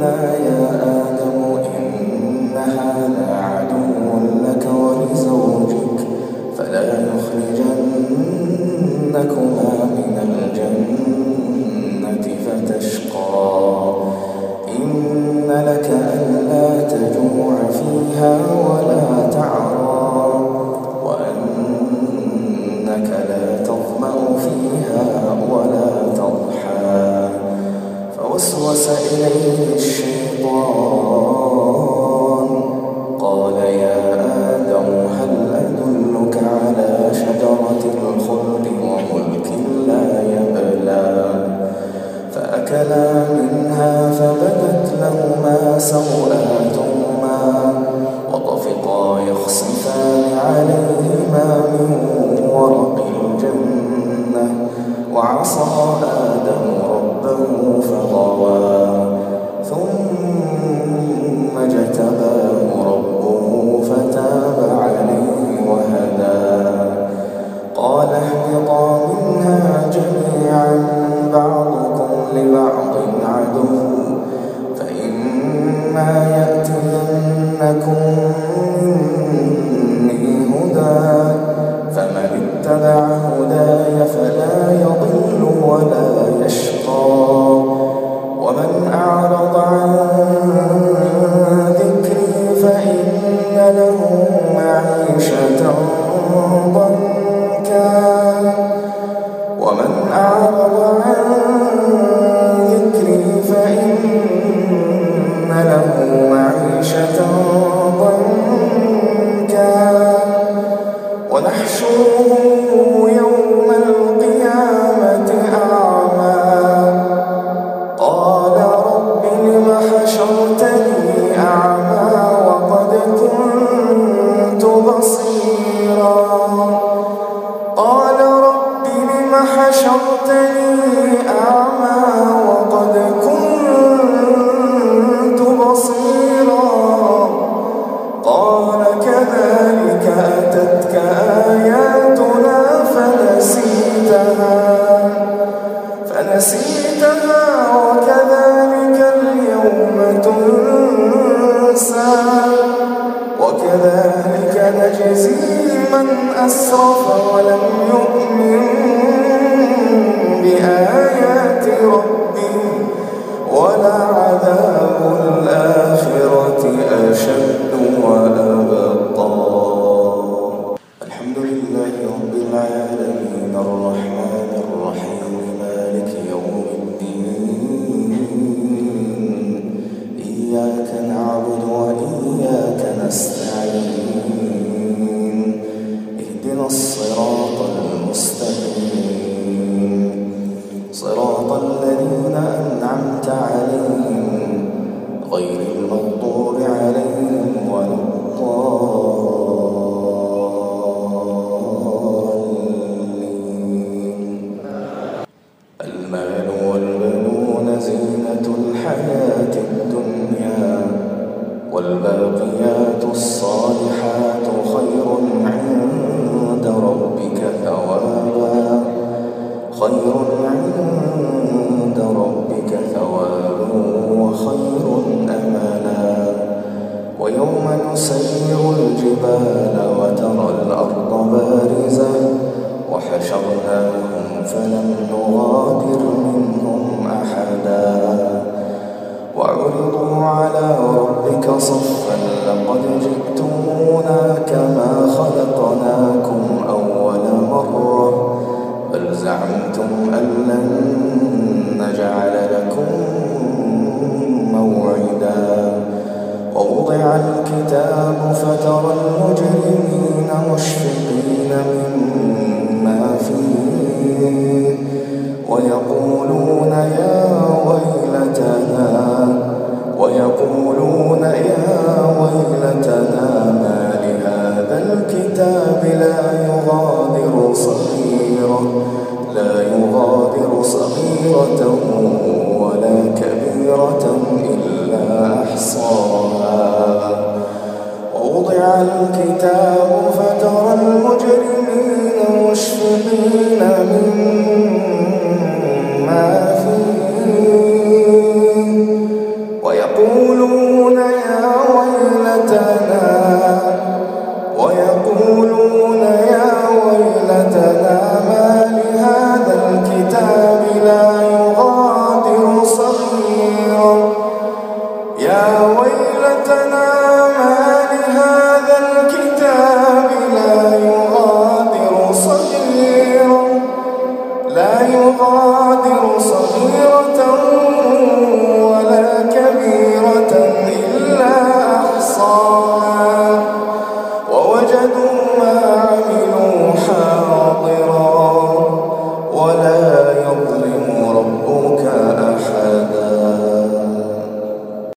لا يهدي عصى آدم ربه فغوى ثم اجتباه ربه فتاب عليه وهدى. قال اهبطا منها جميعا بعضكم لبعض عدو فإما يأتينكم مني هدى فمن اتبع هداي يضل ولا يشقى. حشرتني أعمى وقد كنت بصيرا. قال كذلك أتتك آياتنا فنسيتها. فنسيتها وكذلك اليوم تنسى. وكذلك نجزي من أسرف ولم يؤمن بآيات ربه ولعذاب الآخرة أشد خير عند ربك ثوابا وخير أمانا ويوم نسير الجبال وترى الأرض بارزة وحشرناهم فلم نغادر منهم أحدا. وعرضوا على ربك صفا لقد جئتمونا كما صغيرة ولا كبيرة.